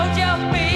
hold you beer.